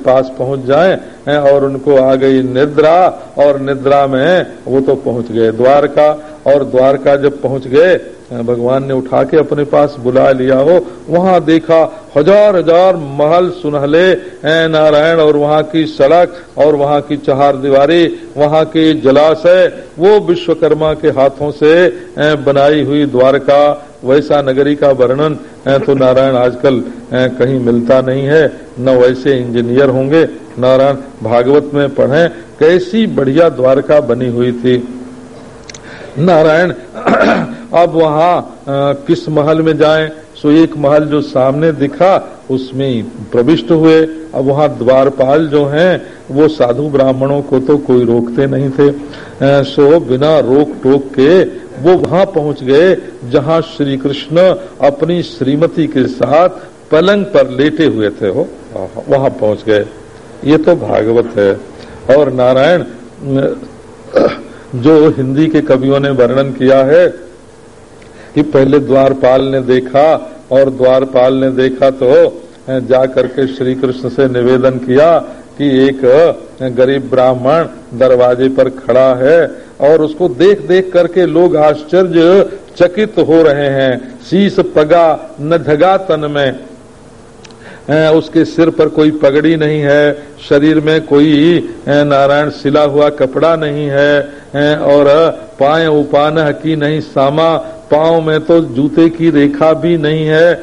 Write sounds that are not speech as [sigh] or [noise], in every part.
पास पहुँच जाए और उनको आ गई निद्रा, और निद्रा में वो तो पहुँच गए द्वारका, और द्वारका जब पहुँच गए भगवान ने उठा के अपने पास बुला लिया हो, वहाँ देखा हज़ार हज़ार महल सुनहले नारायण, और वहाँ की सड़क, और वहाँ की चार दीवारी, वहाँ की जलाशय, वो विश्वकर्मा के हाथों से बनाई हुई द्वारका वैसा नगरी का वर्णन तो नारायण आजकल कहीं मिलता नहीं है, न वैसे इंजीनियर होंगे। नारायण भागवत में पढ़े, कैसी बढ़िया द्वारका बनी हुई थी। नारायण, [clears throat] अब वहाँ किस महल में जाएँ? सो एक महल जो सामने दिखा, उसमें प्रविष्ट हुए। अब वहाँ द्वारपाल जो हैं, वो साधु ब्राह्मणों को तो कोई रोकते नहीं थे। सो बिना रोक टोक के वो वहाँ पहुँच गए जहाँ श्री कृष्ण अपनी श्रीमती के साथ पलंग पर लेटे हुए थे। हो वहाँ पहुँच गए। ये तो भागवत है। और नारायण, जो हिंदी के कवियों ने वर्णन किया है कि पहले द्वारपाल ने देखा और द्वारपाल ने देखा तो जा करके श्री कृष्ण से निवेदन किया कि एक गरीब ब्राह्मण दरवाजे पर खड़ा है। और उसको देख देख करके लोग आश्चर्य चकित हो रहे हैं। शीश पगा न झगा तन में। उसके सिर पर कोई पगड़ी नहीं है। शरीर में कोई नारायण सिला हुआ कपड़ा नहीं है। और पाए उपान की नहीं, सामा पाँव में तो जूते की रेखा भी नहीं है।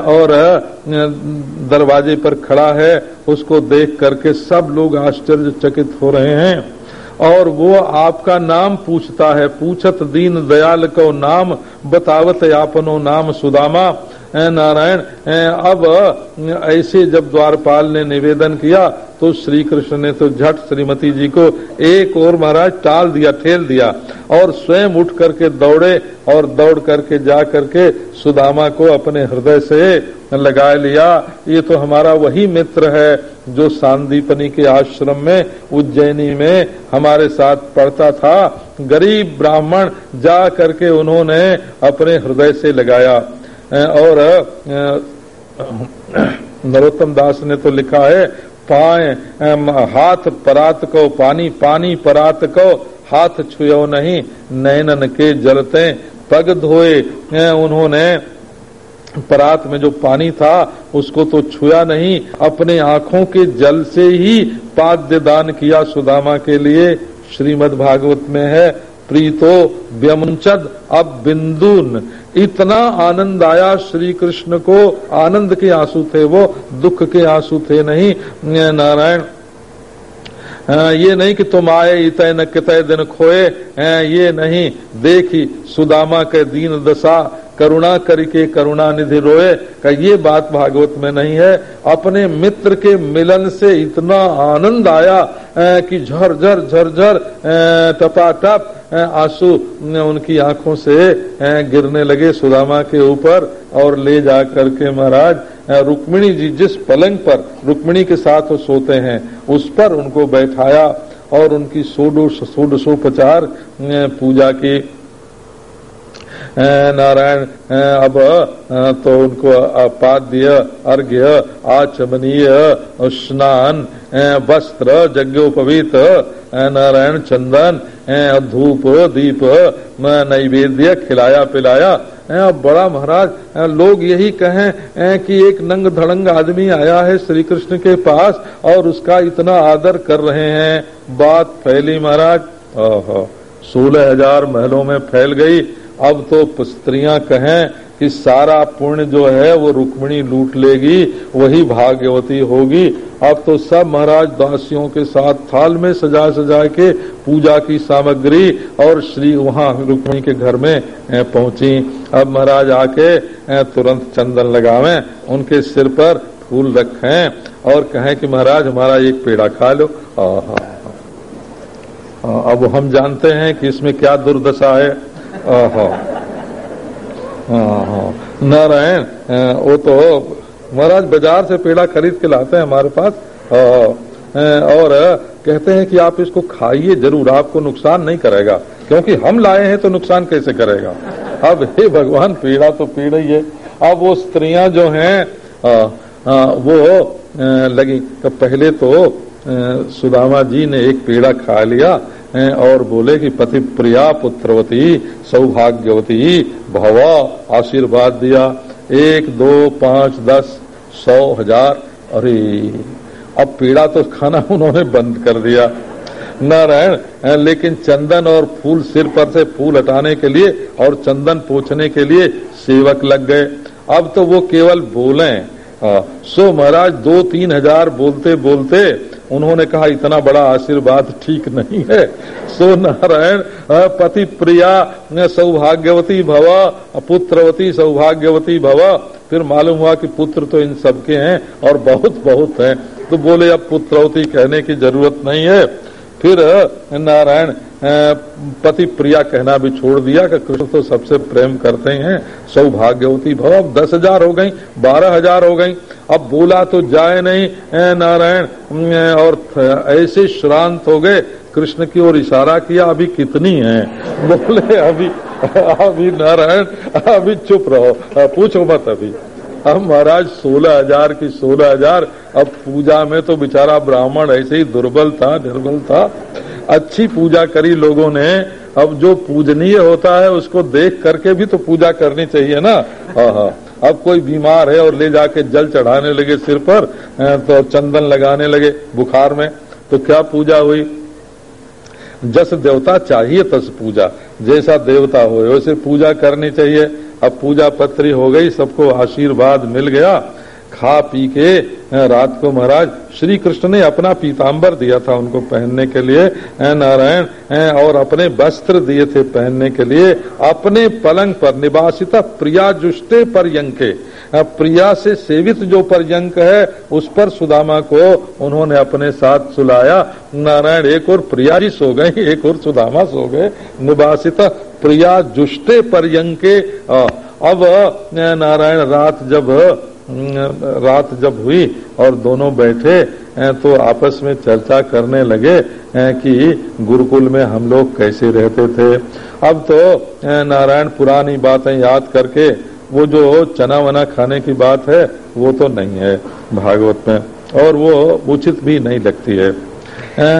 और दरवाजे पर खड़ा है। उसको देख करके सब लोग आश्चर्यचकित हो रहे हैं। और वो आपका नाम पूछता है, पूछत दीन दयाल को नाम, बतावत आपनो नाम सुदामा। नारायण अब, ऐसे जब द्वारपाल ने निवेदन किया तो श्री कृष्ण ने तो झट श्रीमती जी को एक और महाराज टाल दिया, ठेल दिया और स्वयं उठ करके दौड़े और दौड़ करके जा करके सुदामा को अपने हृदय से लगा लिया। ये तो हमारा वही मित्र है जो सांदीपनी के आश्रम में, उज्जैनी में हमारे साथ पढ़ता था। गरीब ब्राह्मण जा करके उन्होंने अपने हृदय से लगाया। और नरोत्तम दास ने तो लिखा है, पाए हाथ परात को, पानी पानी परात को, हाथ छुयो नहीं नैनन के जलते पग धोए। उन्होंने परात में जो पानी था, उसको तो छुया नहीं, अपने आँखों के जल से ही पाद्य दान किया सुदामा के लिए। श्रीमद् भागवत में है प्रीतो व्यमुंचद अब बिंदुन। इतना आनंद आया श्री कृष्ण को। आनंद के आँसू थे वो, दुख के आँसू थे नहीं। नारायण ये नहीं कि तुम आए इतय न कितय दिन खोए। ये नहीं। देखी सुदामा के दीन दशा, करुणा करके करुणा निधि रोए। का ये बात भागवत में नहीं है। अपने मित्र के मिलन से इतना आनंद आया कि झरझर झरझर टपाटप। आँसू उनकी आँखों से गिरने लगे सुदामा के ऊपर और ले जा करके महाराज रुक्मिणी जी जिस पलंग पर रुक्मिणी के साथ वो सोते हैं, उस पर उनको बैठाया और उनकी सोडो सोडसोपचार पूजा की नारायण अब तो उनको पाद्य अर्घ्य, आचमनीय, स्नान वस्त्र, यज्ञोपवीत नारायण चंदन धूप, दीप नैवेद्य खिलाया पिलाया। अब बड़ा महाराज लोग यही कहें कि एक नंग धड़ंग आदमी आया है श्री कृष्ण के पास और उसका इतना आदर कर रहे हैं। बात फैली महाराज। सोलह हज़ार महलों में फैल गई। अब तो स्त्रियाँ कहें कि सारा पुण्य जो है वो रुक्मिणी लूट लेगी, वही भाग्यवती होगी। अब तो सब महाराज दासियों के साथ थाल में सजा सजा के पूजा की सामग्री और श्री वहाँ रुक्मिणी के घर में पहुँची। अब महाराज आके तुरंत चंदन लगावे, उनके सिर पर फूल रखें और कहें कि महाराज, हमारा एक पेड़ा खा लो। अब हम जानते हैं कि इसमें क्या दुर्दशा है। नारायण वो तो महाराज बाज़ार से पेड़ा खरीद के लाते हैं हमारे पास। और कहते हैं कि आप इसको खाइए ज़रूर, आपको नुकसान नहीं करेगा। क्योंकि हम लाए हैं तो नुकसान कैसे करेगा? अब हे भगवान, पीड़ा तो पीड़ा ही है। अब वो स्त्रियाँ जो हैं वो लगी। तो पहले तो सुदामा जी ने एक पेड़ा खा लिया। और बोले कि पति प्रिया पुत्रवती, सौभाग्यवती, भव आशीर्वाद दिया। एक, दो, पाँच, दस, सौ हज़ार। अरे, अब पीड़ा तो खाना उन्होंने बंद कर दिया। नारायण लेकिन चंदन और फूल सिर पर से फूल हटाने के लिए और चंदन पोछने के लिए सेवक लग गए। अब तो वो केवल बोले। सो महाराज दो तीन हज़ार बोलते बोलते उन्होंने कहा, इतना बड़ा आशीर्वाद ठीक नहीं है। सो नारायण पति प्रिया सौभाग्यवती भव, पुत्रवती सौभाग्यवती भव। फिर मालूम हुआ कि पुत्र तो इन सबके हैं और बहुत बहुत हैं। तो बोले, अब पुत्रवती कहने की ज़रूरत नहीं है। फिर नारायण पति प्रिया कहना भी छोड़ दिया कि कृष्ण तो सबसे प्रेम करते हैं सौभाग्यवती भव अब दस हज़ार हो गई, बारह हज़ार हो गई, अब बोला तो जाए नहीं नारायण और ऐसे श्रांत हो गए, कृष्ण की ओर इशारा किया, अभी कितनी है? बोले, अभी अभी नारायण, अभी चुप रहो पूछो मत अभी। अब महाराज, सोलह हज़ार की सोलह हज़ार। अब पूजा में तो बेचारा ब्राह्मण ऐसे ही दुर्बल था, निर्बल था। अच्छी पूजा करी लोगों ने। अब जो पूजनीय होता है, उसको देख करके भी तो पूजा करनी चाहिए ना। हाँ हाँ। अब कोई बीमार है और ले जाके जल चढ़ाने लगे सिर पर तो चंदन लगाने लगे बुखार में तो क्या पूजा हुई? जस देवता चाहिए तस पूजा। जैसा देवता हो, वैसे पूजा करनी चाहिए। अब पूजा पत्री हो गई, सबको आशीर्वाद मिल गया। खा पी के रात को महाराज श्री कृष्ण ने अपना पीताम्बर दिया था उनको पहनने के लिए नारायण और अपने वस्त्र दिए थे पहनने के लिए, अपने पलंग पर, निवासिता प्रिया जुष्टे पर्यंके। प्रिया से सेवित जो पर्यंक है, उस पर सुदामा को उन्होंने अपने साथ सुलाया। नारायण एक और प्रिया जी सो गई एक और सुदामा सो गए। निवासिता प्रिया जुष्टे पर्यंके। अब नारायण रात जब रात जब हुई और दोनों बैठे तो आपस में चर्चा करने लगे कि गुरुकुल में हम लोग कैसे रहते थे। अब तो नारायण पुरानी बातें याद करके वो जो चना वना खाने की बात है, वो तो नहीं है भागवत में, और वो उचित भी नहीं लगती है।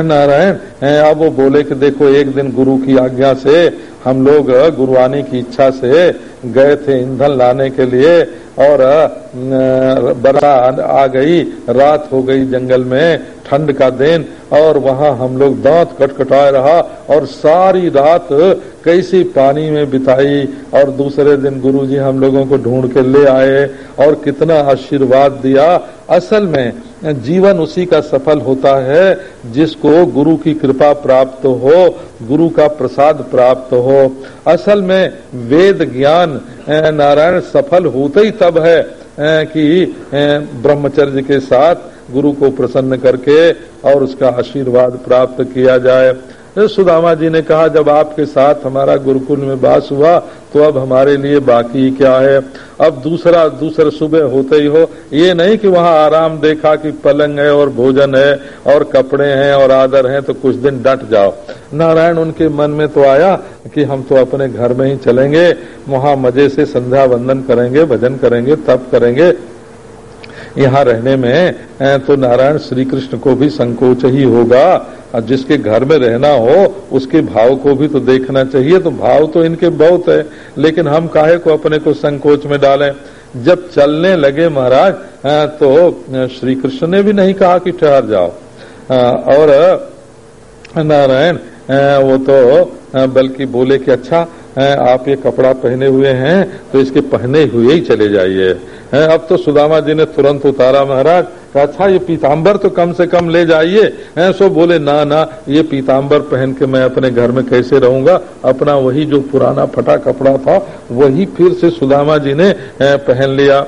नारायण अब वो बोले कि देखो एक दिन गुरु की आज्ञा से हम लोग गुरुवाणी की इच्छा से गए थे ईंधन लाने के लिए और बरसा आ गई, रात हो गई जंगल में, ठंड का दिन, और वहाँ हम लोग दांत कटकटाए रहा और सारी रात कैसी पानी में बिताई और दूसरे दिन गुरुजी हम लोगों को ढूंढ के ले आए और कितना आशीर्वाद दिया। असल में जीवन उसी का सफल होता है जिसको गुरु की कृपा प्राप्त हो गुरु का प्रसाद प्राप्त हो असल में वेद ज्ञान नारायण सफल होते ही तब है कि ब्रह्मचर्य के साथ गुरु को प्रसन्न करके और उसका आशीर्वाद प्राप्त किया जाए सुदामा जी ने कहा, जब आपके साथ हमारा गुरुकुल में बास हुआ तो अब हमारे लिए बाकी क्या है? अब दूसरा दूसरा सुबह होते ही हो। ये नहीं कि वहाँ आराम देखा कि पलंग है और भोजन है, और कपड़े हैं और आदर है तो कुछ दिन डट जाओ। नारायण उनके मन में तो आया कि हम तो अपने घर में ही चलेंगे, वहाँ मज़े से संध्या वंदन करेंगे, भजन करेंगे, तप करेंगे। यहाँ रहने में तो नारायण श्री कृष्ण को भी संकोच ही होगा। जिसके घर में रहना हो, उसके भाव को भी तो देखना चाहिए। तो भाव तो इनके बहुत है। लेकिन हम काहे को अपने को संकोच में डालें? जब चलने लगे महाराज तो श्री कृष्ण ने भी नहीं कहा कि ठहर जाओ। और नारायण वो तो बल्कि बोले कि अच्छा आप ये कपड़ा पहने हुए हैं तो इसके पहने हुए ही चले जाइए। अब तो सुदामा जी ने तुरंत उतारा महाराज अच्छा ये पीताम्बर तो कम से कम ले जाइए। हैं, सो बोले, ना ना, ये पीताम्बर पहन के मैं अपने घर में कैसे रहूँगा? अपना वही जो पुराना फटा कपड़ा था, वही फिर से सुदामा जी ने पहन लिया।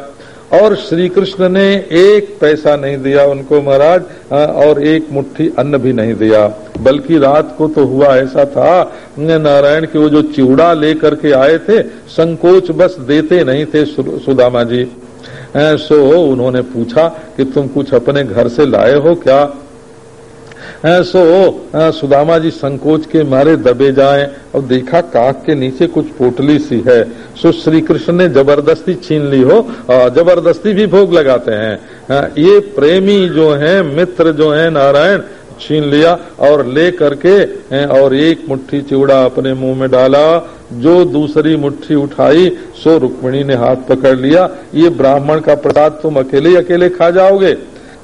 और श्री कृष्ण ने एक पैसा नहीं दिया उनको महाराज और एक मुट्ठी अन्न भी नहीं दिया। बल्कि रात को तो हुआ ऐसा था नारायण के वो जो चिवड़ा लेकर के आए थे, संकोच बस देते नहीं थे सुदामा जी। सो उन्होंने पूछा कि तुम कुछ अपने घर से लाए हो क्या? सो सुदामा जी संकोच के मारे दबे जाए, और देखा काक के नीचे कुछ पोटली सी है। सो श्री कृष्ण ने ज़बरदस्ती छीन ली हो ज़बरदस्ती भी भोग लगाते हैं, ये प्रेमी जो हैं, मित्र जो हैं, नारायण छीन लिया और ले करके और एक मुट्ठी चिवड़ा अपने मुँह में डाला। जो दूसरी मुट्ठी उठाई, सो रुक्मिणी ने हाथ पकड़ लिया। ये ब्राह्मण का प्रसाद तुम अकेले अकेले खा जाओगे?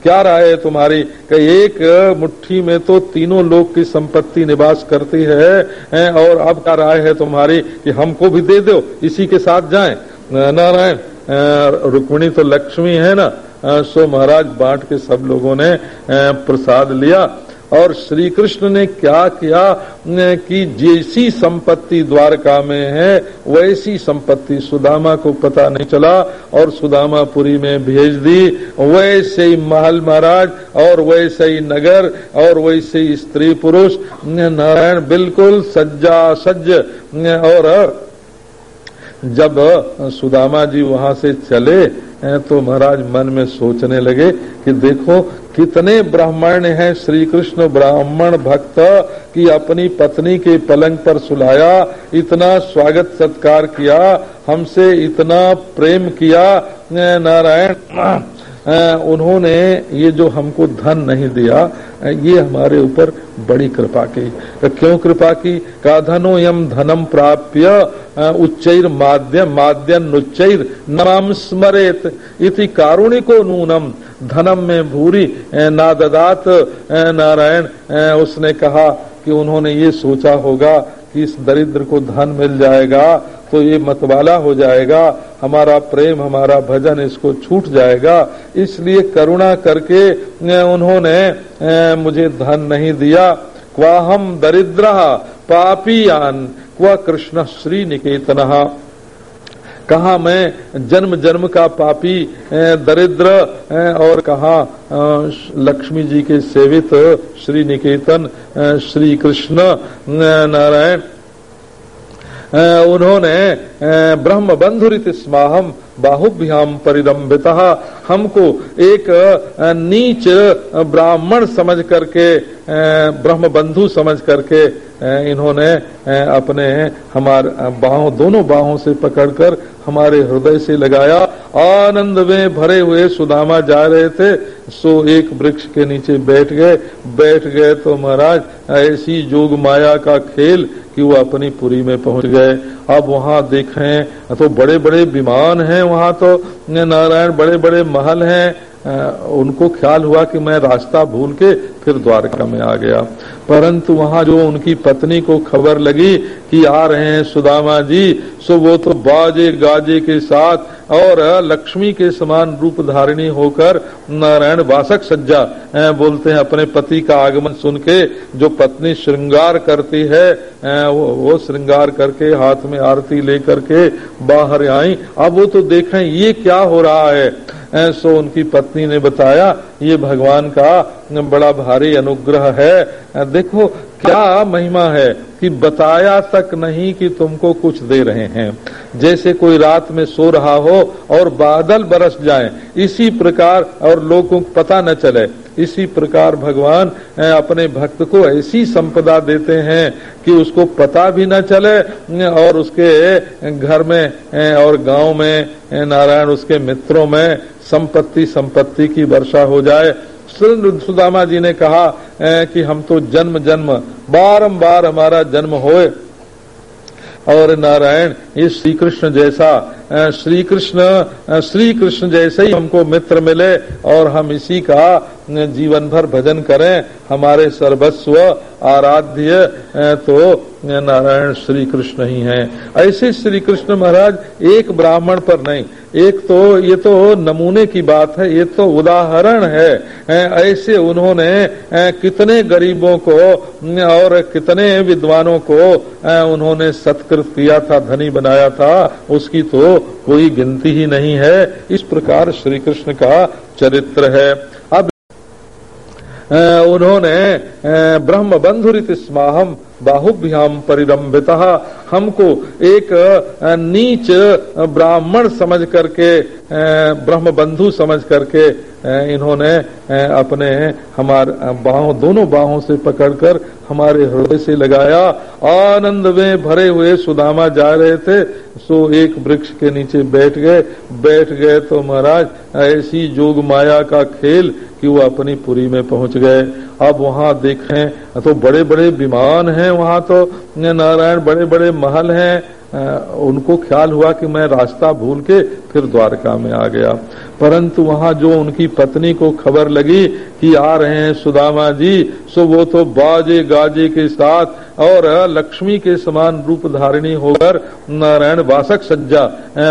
क्या राय है तुम्हारी कि एक मुट्ठी में तो तीनों लोग की संपत्ति निवास करती है और अब क्या राय है तुम्हारी कि हमको भी दे दो, इसी के साथ जाए? नारायण रुक्मिणी तो लक्ष्मी है ना। सो महाराज बांट के सब लोगों ने प्रसाद लिया और श्री कृष्ण ने क्या किया कि जैसी संपत्ति द्वारका में है, वैसी संपत्ति सुदामा को पता नहीं चला और सुदामापुरी में भेज दी। वैसे ही महल महाराज और वैसे ही नगर और वैसे ही स्त्री पुरुष नारायण बिल्कुल सज्जा सज्ज और जब सुदामा जी वहाँ से चले तो महाराज मन में सोचने लगे कि देखो, कितने ब्राह्मण हैं श्री कृष्ण ब्राह्मण भक्त, की अपनी पत्नी के पलंग पर सुलाया, इतना स्वागत सत्कार किया, हमसे इतना प्रेम किया, नारायण उन्होंने ये जो हमको धन नहीं दिया ये हमारे ऊपर बड़ी कृपा की। क्यों कृपा की? का धनो यम धनम प्राप्य उच्चर माध्यम उच्चर नाम स्मरेत। इति कारुणिको नूनम, धनम में भूरी नाददात नारायण। उसने कहा कि उन्होंने ये सोचा होगा इस दरिद्र को धन मिल जाएगा तो ये मतवाला हो जाएगा, हमारा प्रेम, हमारा भजन इसको छूट जाएगा। इसलिए करुणा करके उन्होंने मुझे धन नहीं दिया। क्वा हम दरिद्र पापीयान, क्वा कृष्ण श्री निकेतन कहा मैं जन्म जन्म का पापी दरिद्र और कहा लक्ष्मी जी के सेवित, श्री निकेतन श्री कृष्ण नारायण। उन्होंने ब्रह्म बंधुरित स्माहम बाहुभ्याम परिरंभित हमको एक नीच ब्राह्मण समझ करके ब्रह्म बंधु समझ करके इन्होंने अपने, हमारे बाहों, दोनों बाहों से पकड़कर हमारे हृदय से लगाया। आनंद में भरे हुए सुदामा जा रहे थे। सो एक वृक्ष के नीचे बैठ गए। बैठ गए तो महाराज, ऐसी जोग माया का खेल कि वो अपनी पुरी में पहुँच गए। अब वहाँ देखें तो बड़े बड़े विमान हैं वहाँ तो। नारायण बड़े बड़े महल हैं। उनको ख्याल हुआ कि मैं रास्ता भूल के फिर द्वारका में आ गया। परंतु वहाँ जो उनकी पत्नी को खबर लगी कि आ रहे हैं सुदामा जी सो वो तो बाजे गाजे के साथ और लक्ष्मी के समान रूप धारिणी होकर नारायण वासक सज्जा बोलते हैं अपने पति का आगमन सुन के जो पत्नी श्रृंगार करती है वो, वो श्रृंगार करके हाथ में आरती लेकर के बाहर आई। अब वो तो देखें ये क्या हो रहा है? सो उनकी पत्नी ने बताया ये भगवान का बड़ा भारी अनुग्रह है। देखो, क्या महिमा है कि बताया तक नहीं कि तुमको कुछ दे रहे हैं। जैसे कोई रात में सो रहा हो और बादल बरस जाए, इसी प्रकार और लोगों को पता न चले। इसी प्रकार भगवान अपने भक्त को ऐसी संपदा देते हैं कि उसको पता भी न चले और उसके घर में और गाँव में नारायण उसके मित्रों में संपत्ति संपत्ति की वर्षा हो जाए। सुदामा जी ने कहा कि हम तो जन्म जन्म, बारंबार हमारा जन्म होए। और नारायण, ये श्री कृष्ण जैसा श्री कृष्ण श्री कृष्ण जैसे ही हमको मित्र मिले और हम इसी का जीवन भर भजन करें, हमारे सर्वस्व आराध्य तो नारायण श्री कृष्ण ही हैं। ऐसे श्री कृष्ण महाराज एक ब्राह्मण पर नहीं। एक तो ये तो नमूने की बात है, ये तो उदाहरण है। ऐसे उन्होंने कितने गरीबों को और कितने विद्वानों को उन्होंने सत्कृत किया था, धनी बनाया था, उसकी तो कोई गिनती ही नहीं है। इस प्रकार श्री कृष्ण का चरित्र है। उन्होंने ब्रह्म बंधुरित स्माहम बाहुभ्याम परिरंभित हमको एक नीच ब्राह्मण समझ करके ब्रह्म बंधु समझ करके इन्होंने अपने, हमारे बाहों, दोनों बाहों से पकड़कर हमारे हृदय से लगाया। आनंद में भरे हुए सुदामा जा रहे थे। सो एक वृक्ष के नीचे बैठ गए। बैठ गए तो महाराज, ऐसी जोग माया का खेल कि वो अपनी पुरी में पहुँच गए। अब वहाँ देखें तो बड़े बड़े विमान हैं वहाँ तो नारायण बड़े बड़े महल हैं। उनको ख्याल हुआ कि मैं रास्ता भूल के फिर द्वारका में आ गया। परंतु वहाँ जो उनकी पत्नी को खबर लगी कि आ रहे हैं सुदामा जी, सो वो तो बाजे गाजे के साथ और लक्ष्मी के समान रूप धारिणी होकर नारायण वासक सज्जा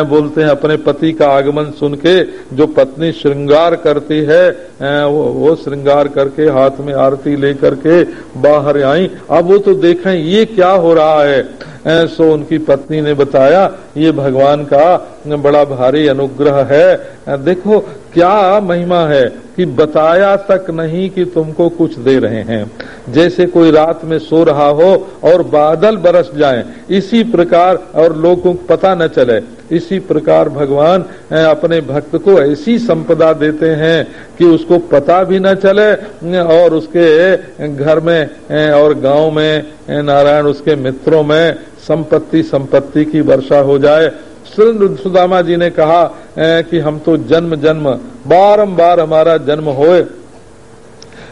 बोलते हैं अपने पति का आगमन सुन के जो पत्नी श्रृंगार करती है वो, वो श्रृंगार करके हाथ में आरती लेकर के बाहर आई। अब वो तो देखें ये क्या हो रहा है? सो उनकी पत्नी ने बताया ये भगवान का बड़ा भारी अनुग्रह है। देखो क्या महिमा है कि बताया तक नहीं कि तुमको कुछ दे रहे हैं। जैसे कोई रात में सो रहा हो और बादल बरस जाए, इसी प्रकार और लोगों को पता न चले। इसी प्रकार भगवान अपने भक्त को ऐसी संपदा देते हैं कि उसको पता भी न चले और उसके घर में और गाँव में नारायण उसके मित्रों में संपत्ति संपत्ति की वर्षा हो जाए सुदामा जी ने कहा कि हम तो जन्म जन्म, बारंबार हमारा जन्म होए।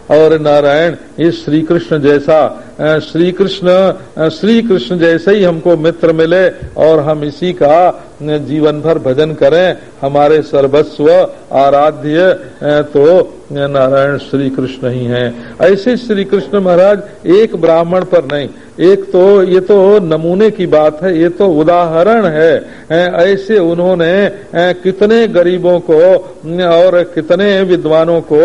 और नारायण, ये श्री कृष्ण जैसा श्री कृष्ण श्री कृष्ण जैसे ही हमको मित्र मिले, और हम इसी का जीवन भर भजन करें, हमारे सर्वस्व आराध्य तो नारायण श्री कृष्ण ही हैं। ऐसे श्री कृष्ण महाराज एक ब्राह्मण पर नहीं, एक तो ये तो नमूने की बात है, ये तो उदाहरण है ऐसे उन्होंने कितने गरीबों को, और कितने विद्वानों को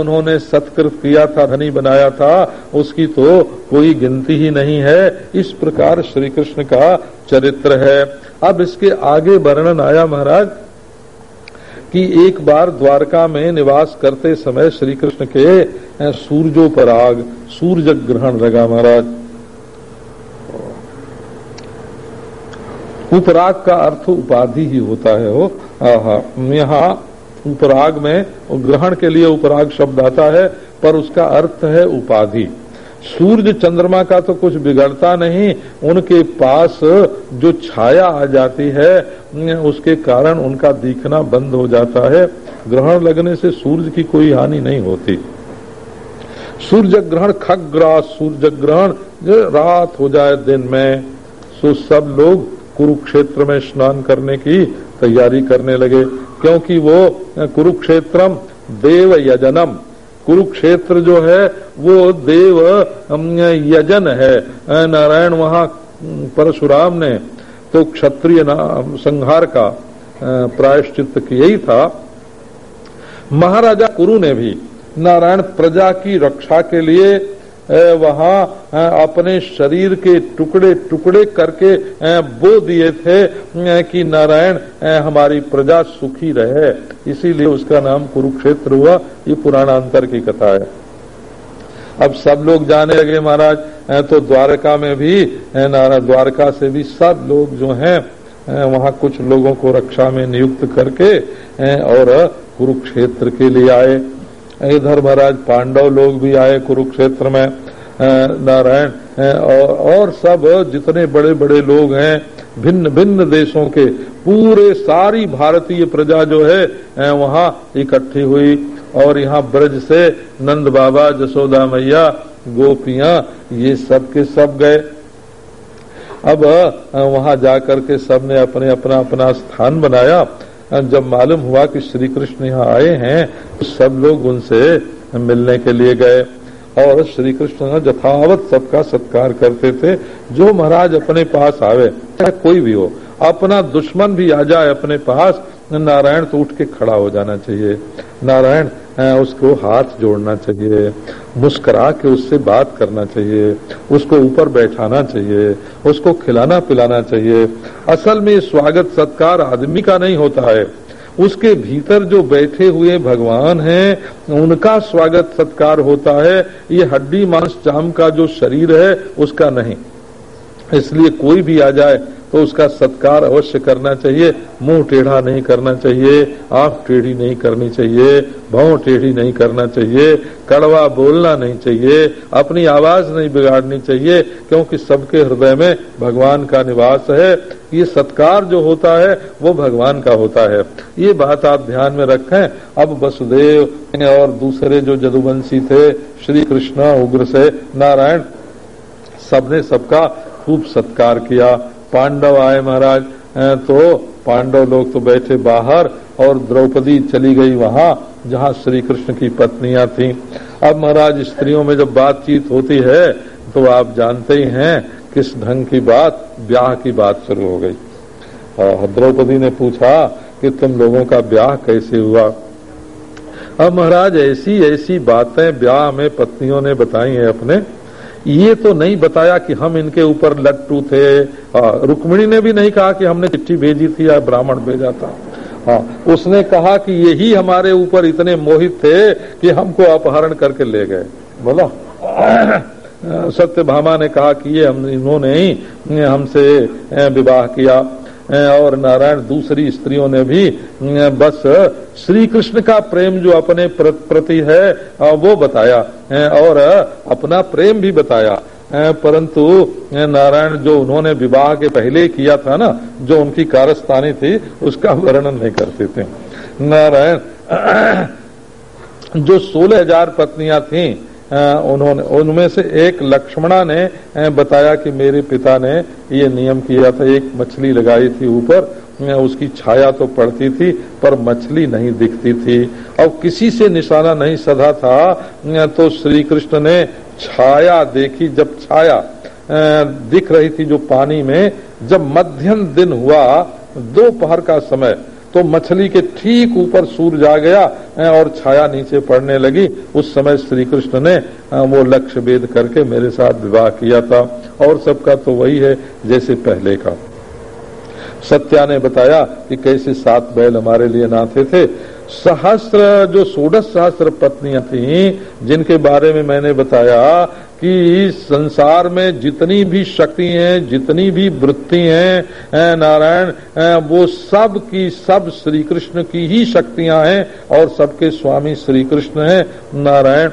उन्होंने सत्कृत किया था, धनी बनाया था, उसकी तो कोई गिनती ही नहीं है। इस प्रकार श्री कृष्ण का चरित्र है। अब इसके आगे वर्णन आया महाराज कि एक बार द्वारका में निवास करते समय श्री कृष्ण के सूरजो पर आग सूर्य ग्रहण लगा महाराज। उपराग का अर्थ उपाधि ही होता है वो। यहाँ उपराग में ग्रहण के लिए उपराग शब्द आता है, पर उसका अर्थ है उपाधि। सूर्य चंद्रमा का तो कुछ बिगड़ता नहीं, उनके पास जो छाया आ जाती है, उसके कारण उनका दिखना बंद हो जाता है। ग्रहण लगने से सूर्य की कोई हानि नहीं होती। सूर्य ग्रहण खग्रास सूर्य ग्रहण रात हो जाए दिन में सो सब लोग कुरुक्षेत्र में स्नान करने की तैयारी करने लगे, क्योंकि वो कुरुक्षेत्रम देव यजनम कुरुक्षेत्र जो है, वो देव यजन है। नारायण वहाँ परशुराम ने तो क्षत्रिय संहार का प्रायश्चित यही था। महाराजा कुरु ने भी नारायण प्रजा की रक्षा के लिए वहाँ अपने शरीर के टुकड़े टुकड़े करके बो दिए थे कि नारायण हमारी प्रजा सुखी रहे। इसीलिए उसका नाम कुरुक्षेत्र हुआ। ये पुराना अंतर की कथा है। अब सब लोग जाने लगे महाराज। तो द्वारका में भी नारायण द्वारका से भी सब लोग जो हैं वहाँ कुछ लोगों को रक्षा में नियुक्त करके और कुरुक्षेत्र के लिए आए। इधर महाराज पांडव लोग भी आए कुरुक्षेत्र में नारायण और और सब जितने बड़े बड़े लोग हैं भिन्न भिन्न देशों के, पूरे सारी भारतीय प्रजा जो है वहाँ इकट्ठी हुई। और यहाँ ब्रज से नंद बाबा, जसोदा मैया, गोपिया, ये सब के सब गए। अब वहाँ जाकर के सबने अपने अपना अपना स्थान बनाया। जब मालूम हुआ कि श्री कृष्ण यहाँ आए हैं तो सब लोग उनसे मिलने के लिए गए। और श्री कृष्ण यथावत सबका सत्कार करते थे। जो महाराज अपने पास आवे, चाहे कोई भी हो, अपना दुश्मन भी आ जाए अपने पास, नारायण तो उठ के खड़ा हो जाना चाहिए। नारायण उसको हाथ जोड़ना चाहिए, मुस्करा के उससे बात करना चाहिए, उसको ऊपर बैठाना चाहिए, उसको खिलाना पिलाना चाहिए। असल में स्वागत सत्कार आदमी का नहीं होता है। उसके भीतर जो बैठे हुए भगवान हैं, उनका स्वागत सत्कार होता है। ये हड्डी मांस चाम का जो शरीर है, उसका नहीं। इसलिए कोई भी आ जाए तो उसका सत्कार अवश्य करना चाहिए। मुँह टेढ़ा नहीं करना चाहिए, आँख टेढ़ी नहीं करनी चाहिए भाव टेढ़ी नहीं करना चाहिए, कड़वा बोलना नहीं चाहिए, अपनी आवाज़ नहीं बिगाड़नी चाहिए, क्योंकि सबके हृदय में भगवान का निवास है। ये सत्कार जो होता है, वो भगवान का होता है। ये बात आप ध्यान में रखें। अब वसुदेव और दूसरे जो जदुवंशी थे, श्री कृष्ण उग्र से नारायण, सबने सबका खूब सत्कार किया। पांडव आए महाराज तो पांडव लोग तो बैठे बाहर और द्रौपदी चली गई वहाँ, जहाँ श्री कृष्ण की पत्नियाँ थीं। अब महाराज, स्त्रियों में जब बातचीत होती है तो आप जानते ही हैं किस ढंग की बात, ब्याह की बात शुरू हो गई। द्रौपदी ने पूछा कि तुम लोगों का ब्याह कैसे हुआ? अब महाराज ऐसी ऐसी बातें ब्याह में पत्नियों ने बताई हैं अपने। ये तो नहीं बताया कि हम इनके ऊपर लट्टू थे। रुक्मिणी ने भी नहीं कहा कि हमने चिट्ठी भेजी थी या ब्राह्मण भेजा था। हाँ उसने कहा कि यही हमारे ऊपर इतने मोहित थे कि हमको अपहरण करके ले गए। बोला सत्य भामा ने कहा कि ये हम, इन्होंने ही हमसे विवाह किया। और नारायण दूसरी स्त्रियों ने भी बस श्री कृष्ण का प्रेम जो अपने प्रति है वो बताया और अपना प्रेम भी बताया परंतु नारायण जो उन्होंने विवाह के पहले किया था ना, जो उनकी कारस्तानी थी, उसका वर्णन नहीं करते थे। नारायण, [clears throat] जो सोलह हज़ार पत्नियाँ थीं उन्होंने उनमें से एक लक्ष्मणा ने बताया कि मेरे पिता ने ये नियम किया था। एक मछली लगाई थी ऊपर उसकी छाया तो पड़ती थी, पर मछली नहीं दिखती थी। और किसी से निशाना नहीं सधा था तो श्री कृष्ण ने छाया देखी। जब छाया दिख रही थी जो पानी में, जब मध्यम दिन हुआ, दोपहर का समय तो मछली के ठीक ऊपर सूर्य आ गया और छाया नीचे पड़ने लगी। उस समय श्री कृष्ण ने वो लक्ष्य भेद करके मेरे साथ विवाह किया था। और सबका तो वही है जैसे पहले का। सत्या ने बताया कि कैसे सात बैल हमारे लिए नाथे थे। सहस्त्र जो सोडस सहस्त्र पत्नियाँ थी, जिनके बारे में मैंने बताया कि इस संसार में जितनी भी शक्ति हैं, जितनी भी वृत्ति हैं नारायण वो सब की सब श्री कृष्ण की ही शक्तियाँ हैं और सबके स्वामी श्री कृष्ण हैं। नारायण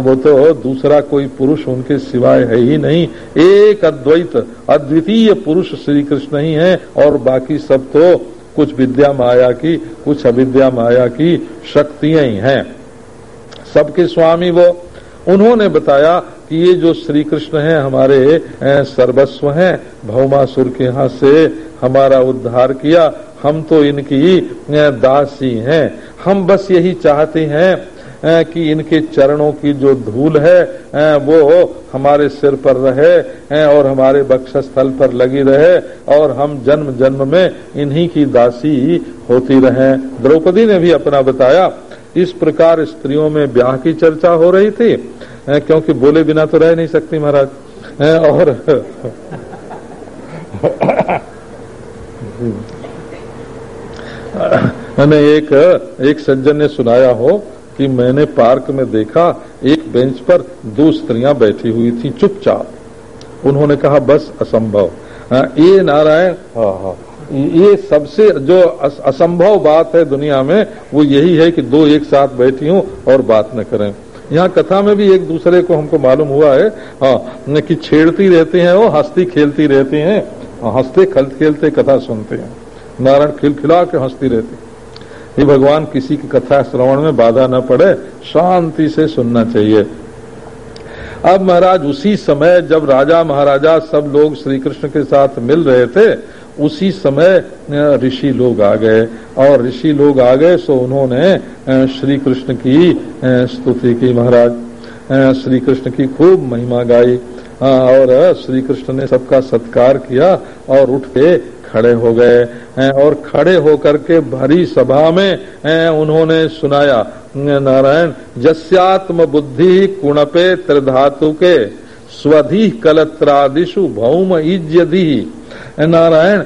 वो तो दूसरा कोई पुरुष उनके सिवाय है ही नहीं। एक अद्वैत, अद्वितीय पुरुष श्री कृष्ण ही है और बाकी सब तो कुछ विद्या माया की, कुछ अविद्या माया की शक्तियाँ ही हैं। सबके स्वामी वो उन्होंने बताया कि ये जो श्री कृष्ण है, हमारे सर्वस्व हैं, भौमासुर के यहाँ से हमारा उद्धार किया। हम तो इनकी दासी हैं। हम बस यही चाहते हैं कि इनके चरणों की जो धूल है वो हमारे सिर पर रहे और हमारे बक्षस्थल पर लगी रहे, और हम जन्म जन्म में इन्हीं की दासी होती रहे। द्रौपदी ने भी अपना बताया इस प्रकार स्त्रियों में ब्याह की चर्चा हो रही थी क्योंकि बोले बिना तो रह नहीं सकती महाराज और मैंने एक एक सज्जन ने सुनाया हो कि मैंने पार्क में देखा एक बेंच पर दो स्त्रियाँ बैठी हुई थी चुपचाप। उन्होंने कहा, बस, असंभव। ये नारायण हाँ हाँ ये सबसे जो असंभव बात है दुनिया में, वो यही है कि दो एक साथ बैठी हूँ और बात न करें। यहाँ कथा में भी एक दूसरे को हमको मालूम हुआ है हाँ कि छेड़ती रहती हैं वो, हंसती खेलती रहती हैं। हँसते खल, खेलते कथा सुनते हैं। नारायण खिलखिला के हंसती रहती ये भगवान, किसी की कथा श्रवण में बाधा न पड़े, शांति से सुनना चाहिए। अब महाराज, उसी समय जब राजा महाराजा सब लोग श्री कृष्ण के साथ मिल रहे थे उसी समय ऋषि लोग आ गए। और ऋषि लोग आ गए, सो उन्होंने श्री कृष्ण की स्तुति की महाराज। श्री कृष्ण की खूब महिमा गाई। और श्री कृष्ण ने सबका सत्कार किया और उठ के खड़े हो गए। और खड़े होकर के भरी सभा में उन्होंने सुनाया नारायण, जस्यात्म बुद्धि कुणपे त्रिधातु के स्वधि कलत्रादिशु भौम इज्यधि। नारायण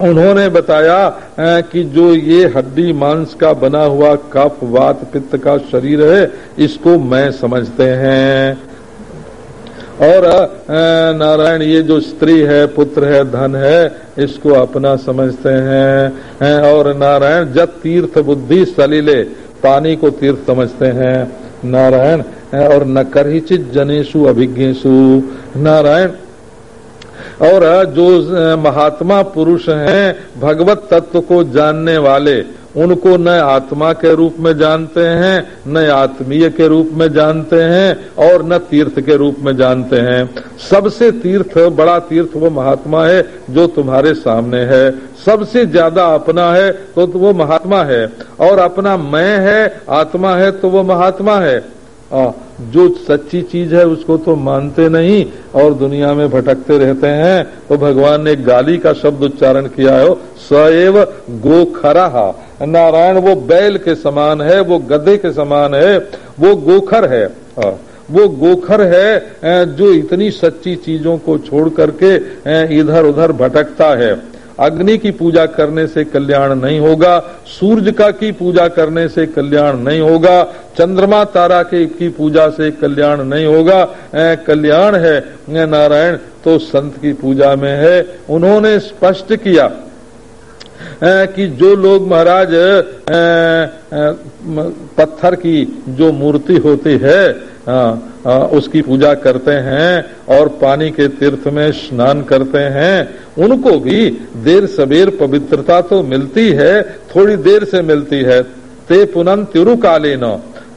उन्होंने बताया कि जो ये हड्डी मांस का बना हुआ कफ, वात, पित्त का शरीर है, इसको मैं समझते हैं। और नारायण, ये जो स्त्री है, पुत्र है, धन है, इसको अपना समझते हैं। और नारायण, जब तीर्थ बुद्धि सलीले, पानी को तीर्थ समझते हैं। नारायण और न कर ही चित जनेशु अभिज्ञेशु। नारायण, और जो महात्मा पुरुष हैं, भगवत तत्व को जानने वाले उनको न आत्मा के रूप में जानते हैं न आत्मीय के रूप में जानते हैं और न तीर्थ के रूप में जानते हैं। सबसे तीर्थ बड़ा तीर्थ वो महात्मा है जो तुम्हारे सामने है। सबसे ज़्यादा अपना है तो, तो वो महात्मा है। और अपना मैं है आत्मा है तो वो महात्मा है। आ, जो सच्ची चीज़ है उसको तो मानते नहीं और दुनिया में भटकते रहते हैं। तो भगवान ने गाली का शब्द उच्चारण किया है सएव गोखरा नारायण, वो बैल के समान है, वो गधे के समान है, वो गोखर है। वो गोखर है जो इतनी सच्ची चीज़ों को छोड़ करके इधर उधर भटकता है। अग्नि की पूजा करने से कल्याण नहीं होगा, सूर्य का की पूजा करने से कल्याण नहीं होगा, चंद्रमा तारा के की पूजा से कल्याण नहीं होगा। कल्याण है नारायण तो संत की पूजा में है। उन्होंने स्पष्ट किया कि जो लोग महाराज पत्थर की जो मूर्ति होती है उसकी पूजा करते हैं और पानी के तीर्थ में स्नान करते हैं। उनको भी देर सबेर पवित्रता तो मिलती है, थोड़ी देर से मिलती है। ते पुनन तिरुकालीन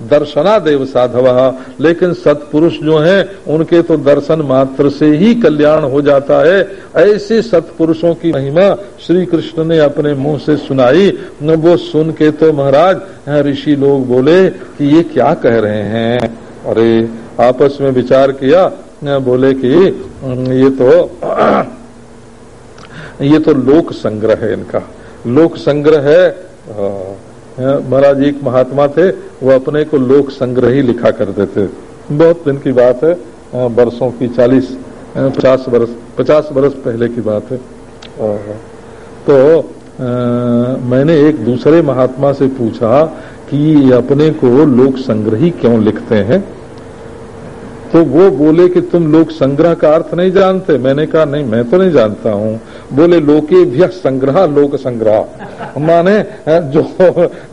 दर्शना देव साधव। लेकिन सत्पुरुष जो हैं, उनके तो दर्शन मात्र से ही कल्याण हो जाता है। ऐसे सत्पुरुषों की महिमा श्री कृष्ण ने अपने मुँह से सुनाई। वो सुन के तो महाराज ऋषि लोग बोले कि ये क्या कह रहे हैं? अरे आपस में विचार किया बोले कि ये तो ये तो लोक संग्रह है इनका। लोक संग्रह है महाराज एक महात्मा थे वो अपने को लोक संग्रह ही लिखा करते थे बहुत दिन की बात है वर्षों की चालीस पचास वर्ष पचास वर्ष पहले की बात है। तो आ, मैंने एक दूसरे महात्मा से पूछा कि अपने को लोक संग्रही क्यों लिखते हैं? तो वो बोले कि तुम लोक संग्रह का अर्थ नहीं जानते। मैंने कहा, नहीं, मैं तो नहीं जानता हूँ। बोले लोके भ्य संग्रह, लोक संग्रह। माने जो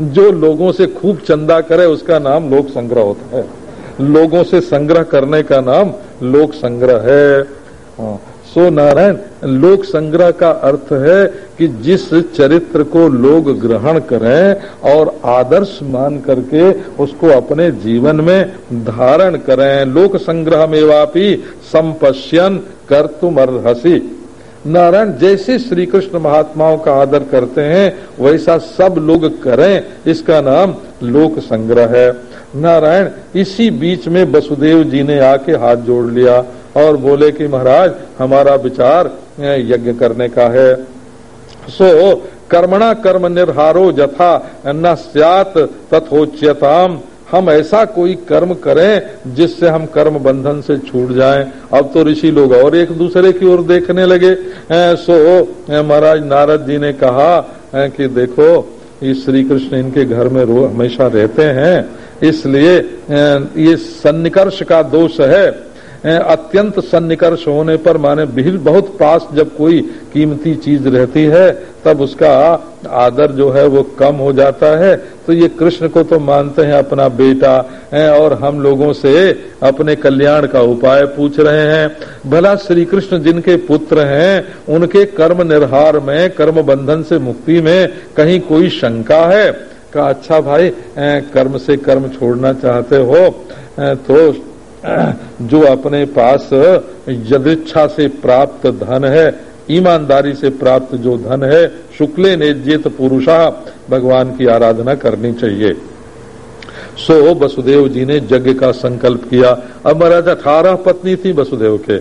जो लोगों से खूब चंदा करे, उसका नाम लोक संग्रह होता है। लोगों से संग्रह करने का नाम लोक संग्रह है। हाँ। सो नारायण, लोक संग्रह का अर्थ है कि जिस चरित्र को लोग ग्रहण करें और आदर्श मान करके उसको अपने जीवन में धारण करें। लोक संग्रह में वापी, संपश्यन कर तुम अर्हसी नारायण, जैसे श्री कृष्ण महात्माओं का आदर करते हैं, वैसा सब लोग करें। इसका नाम लोक संग्रह है। नारायण, इसी बीच में वसुदेव जी ने आके हाथ जोड़ लिया। और बोले कि महाराज, हमारा विचार यज्ञ करने का है। सो, कर्मणा कर्म निर्हारो जथा, न सत तथोच्यताम। हम ऐसा कोई कर्म करें जिससे हम कर्म बंधन से छूट जाएँ। अब तो ऋषि लोग और एक दूसरे की ओर देखने लगे। सो महाराज नारद जी ने कहा कि देखो ये श्री कृष्ण इनके घर में रो, हमेशा रहते हैं। इसलिए ये सन्निकर्ष का दोष है। अत्यंत सन्निकर्ष होने पर माने बहुत पास जब कोई कीमती चीज़ रहती है, तब उसका आदर जो है वो कम हो जाता है। तो ये कृष्ण को तो मानते हैं अपना बेटा और हम लोगों से अपने कल्याण का उपाय पूछ रहे हैं। भला श्री कृष्ण जिनके पुत्र हैं, उनके कर्म निर्हार में, कर्म बंधन से मुक्ति में कहीं कोई शंका है? का अच्छा भाई कर्म से कर्म छोड़ना चाहते हो तो जो अपने पास यदिच्छा से प्राप्त धन है, ईमानदारी से प्राप्त जो धन है, शुक्ले ने जित पुरुषा, भगवान की आराधना करनी चाहिए। सो वसुदेव जी ने यज्ञ का संकल्प किया। अब महाराज, अठारह पत्नी थी वसुदेव के।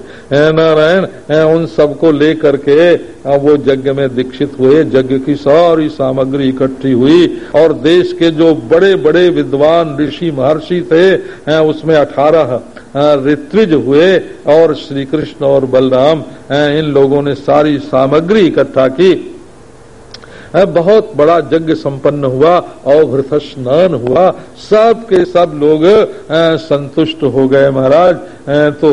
नारायण उन सबको लेकर के वो यज्ञ में दीक्षित हुए। यज्ञ की सारी सामग्री इकट्ठी हुई और देश के जो बड़े बड़े विद्वान ऋषि महर्षि थे उसमें अठारह ऋत्विज हुए और श्री कृष्ण और बलराम इन लोगों ने सारी सामग्री इकट्ठा की। बहुत बड़ा यज्ञ संपन्न हुआ अवभृत स्नान हुआ, सब के सब लोग संतुष्ट हो गए महाराज तो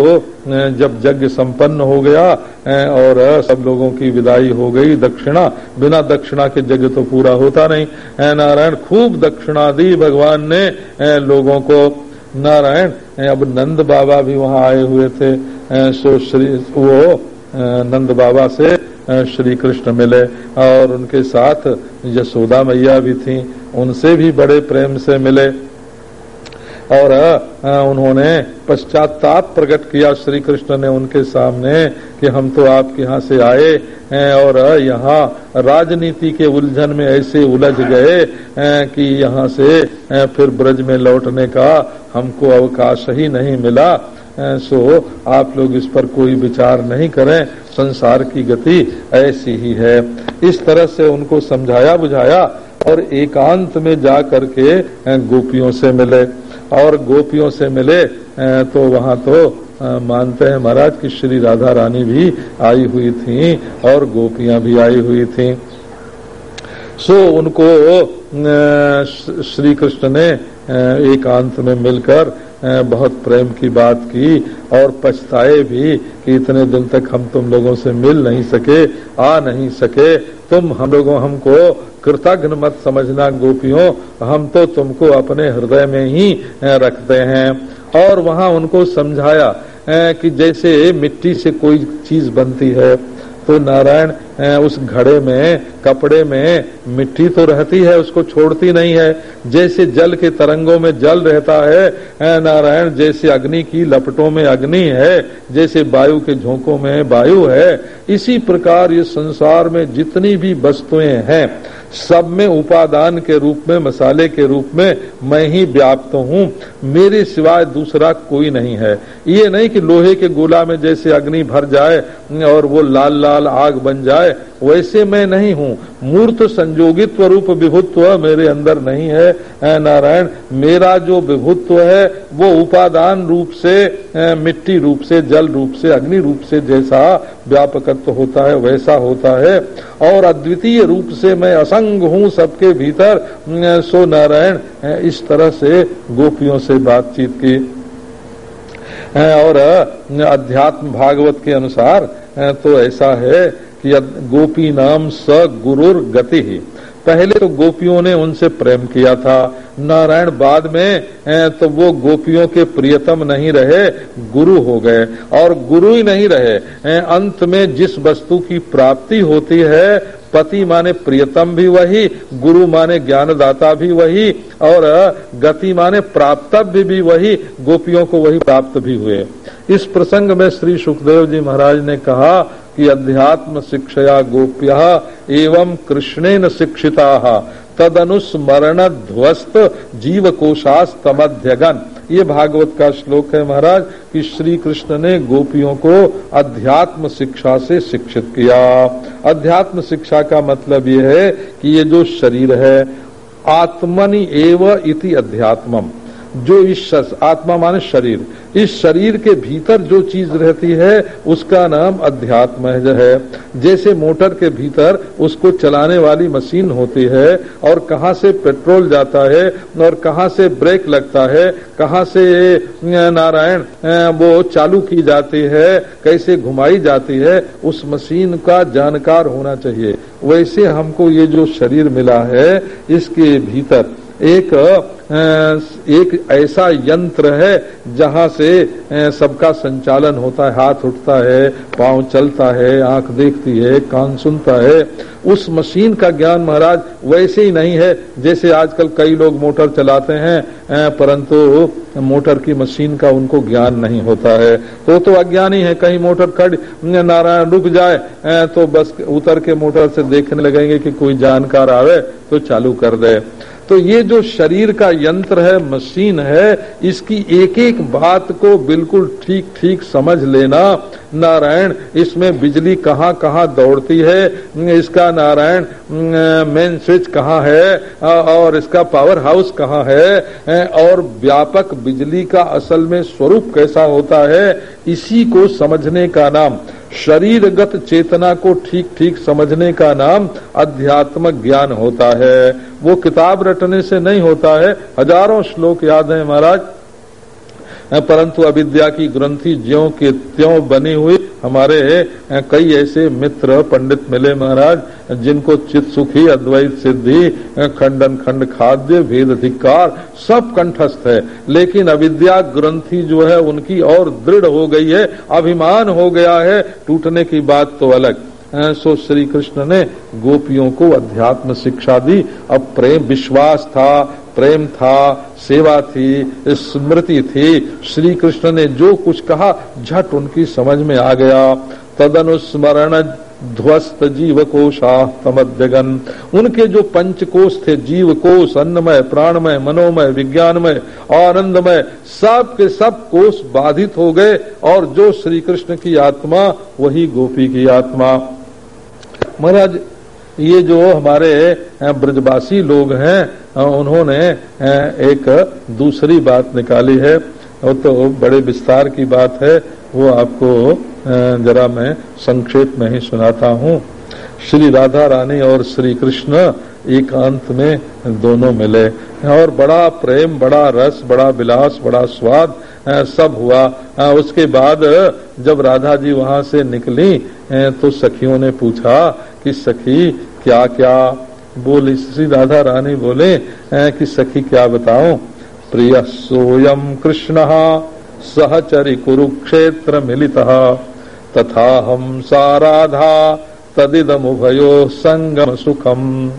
जब यज्ञ संपन्न हो गया और सब लोगों की विदाई हो गई, दक्षिणा, बिना दक्षिणा के यज्ञ तो पूरा होता नहीं नारायण, खूब दक्षिणा दी भगवान ने लोगों को, नारायण अब नंद बाबा भी वहाँ आए हुए थे सो श्री, वो नंद बाबा से श्री कृष्ण मिले और उनके साथ यशोदा मैया भी थी, उनसे भी बड़े प्रेम से मिले। और उन्होंने पश्चाताप प्रकट किया श्री कृष्ण ने उनके सामने कि हम तो आपके यहाँ से आए और यहाँ राजनीति के उलझन में ऐसे उलझ गए कि यहाँ से फिर ब्रज में लौटने का हमको अवकाश ही नहीं मिला। सो आप लोग इस पर कोई विचार नहीं करें संसार की गति ऐसी ही है। इस तरह से उनको समझाया, बुझाया और एकांत में जा करके गोपियों से मिले। और गोपियों से मिले तो वहाँ तो मानते हैं महाराज कि श्री राधा रानी भी आई हुई थी और गोपियाँ भी आई हुई थी। सो उनको श्री कृष्ण ने एकांत में मिलकर बहुत प्रेम की बात की और पछताए भी कि इतने दिन तक हम तुम लोगों से मिल नहीं सके, आ नहीं सके। तुम हम लोगों, हमको कृतघ्न मत समझना गोपियों, हम तो तुमको अपने हृदय में ही रखते हैं। और वहाँ उनको समझाया कि जैसे मिट्टी से कोई चीज़ बनती है तो नारायण उस घड़े में, कपड़े में मिट्टी तो रहती है, उसको छोड़ती नहीं है। जैसे जल के तरंगों में जल रहता है नारायण, जैसे अग्नि की लपटों में अग्नि है, जैसे वायु के झोंकों में वायु है, इसी प्रकार ये संसार में जितनी भी वस्तुएँ हैं सब में उपादान के रूप में, मसाले के रूप में मैं ही व्याप्त हूँ। मेरे सिवाय दूसरा कोई नहीं है। ये नहीं कि लोहे के गोला में जैसे अग्नि भर जाए और वो लाल लाल आग बन जाए, वैसे मैं नहीं हूँ। मूर्त संजोगित्व रूप विभुत्व मेरे अंदर नहीं है। नारायण, मेरा जो विभुत्व है, वो उपादान रूप से मिट्टी रूप से, जल रूप से, अग्नि रूप से जैसा व्यापकत्व होता है, वैसा होता है। और अद्वितीय रूप से मैं असंग हूँ सबके भीतर। सो नारायण इस तरह से गोपियों से बातचीत की। और अध्यात्म भागवत के अनुसार तो ऐसा है कि गोपी नाम स गुरुर गति ही। पहले तो गोपियों ने उनसे प्रेम किया था। नारायण बाद में तो वो गोपियों के प्रियतम नहीं रहे, गुरु हो गए। और गुरु ही नहीं रहे अंत में जिस वस्तु की प्राप्ति होती है पति माने प्रियतम भी वही, गुरु माने ज्ञानदाता भी वही, और गति माने प्राप्तव्य भी वही, गोपियों को वही प्राप्त भी हुए। इस प्रसंग में श्री सुखदेव जी महाराज ने कहा कि अध्यात्म शिक्षया गोप्य, एवं कृष्णेन शिक्षिता। तद अनुस्मरण ध्वस्त जीव कोशास्तमध्यगन ये भागवत का श्लोक है महाराज, कि श्री कृष्ण ने गोपियों को अध्यात्म शिक्षा से शिक्षित किया। अध्यात्म शिक्षा का मतलब ये है कि ये जो शरीर है, आत्मनि एव इति अध्यात्मम। जो इस आत्मा माने शरीर, इस शरीर के भीतर जो चीज़ रहती है, उसका नाम अध्यात्म है। जैसे मोटर के भीतर उसको चलाने वाली मशीन होती है, और कहाँ से पेट्रोल जाता है, और कहाँ से ब्रेक लगता है, कहाँ से नारायण वो चालू की जाती है, कैसे घुमाई जाती है, उस मशीन का जानकार होना चाहिए। वैसे हमको ये जो शरीर मिला है, इसके भीतर एक एक ऐसा यंत्र है जहाँ से सबका संचालन होता है, हाथ उठता है, पाँव चलता है, आँख देखती है, कान सुनता है। उस मशीन का ज्ञान महाराज वैसे ही नहीं है जैसे आजकल कई लोग मोटर चलाते हैं परंतु मोटर की मशीन का उनको ज्ञान नहीं होता है। तो तो अज्ञानी है, कहीं मोटर खड़, नारायण रुक जाए तो बस उतर के मोटर से देखने लगेंगे कि कोई जानकार आवे तो चालू कर दे। तो ये जो शरीर का यंत्र है, मशीन है, इसकी एक एक बात को बिल्कुल ठीक ठीक समझ लेना। नारायण, इसमें बिजली कहाँ कहाँ दौड़ती है? इसका नारायण मेन स्विच कहाँ है? और इसका पावर हाउस कहाँ है? और व्यापक बिजली का असल में स्वरूप कैसा होता है? इसी को समझने का नाम, शरीरगत चेतना को ठीक ठीक समझने का नाम अध्यात्म ज्ञान होता है। वो किताब रटने से नहीं होता है। हज़ारों श्लोक याद है महाराज। परंतु अविद्या की ग्रंथि ज्यो के त्यों बनी हुई हमारे कई ऐसे मित्र पंडित मिले महाराज, जिनको चित सुखी, अद्वैत सिद्धि खंडन खंड खाद्य, भेद अधिकार सब कंठस्थ है। लेकिन अविद्या ग्रंथि जो है, उनकी और दृढ़ हो गई है, अभिमान हो गया है। टूटने की बात तो अलग। सो श्री कृष्ण ने गोपियों को अध्यात्म शिक्षा दी। अब प्रेम विश्वास था प्रेम था, सेवा थी, स्मृति थी। श्री कृष्ण ने जो कुछ कहा, झट उनकी समझ में आ गया। तदनुस्मरण ध्वस्त जीव कोशा जगन उनके जो पंचकोश थे जीव कोश अन्नमय, प्राणमय, मनोमय, विज्ञानमय, आनंदमय, सब के सब कोश बाधित हो गए और जो श्री कृष्ण की आत्मा, वही गोपी की आत्मा। महाराज ये जो हमारे ब्रजवासी लोग हैं उन्होंने एक दूसरी बात निकाली है। वो तो बड़े विस्तार की बात है। वो आपको जरा मैं संक्षेप में ही सुनाता हूँ। श्री राधा रानी और श्री कृष्ण एकांत में दोनों मिले। और बड़ा प्रेम, बड़ा रस, बड़ा विलास, बड़ा स्वाद सब हुआ। उसके बाद जब राधा जी वहाँ से निकली तो सखियों ने पूछा कि सखी क्या क्या बोली? श्री राधा रानी बोले कि सखी, क्या बताओ प्रिय सोयम कृष्ण, सहचरी कुरुक्षेत्र मिलित। तथा हम साराधा, तदिदमुभयो संगम सुखम।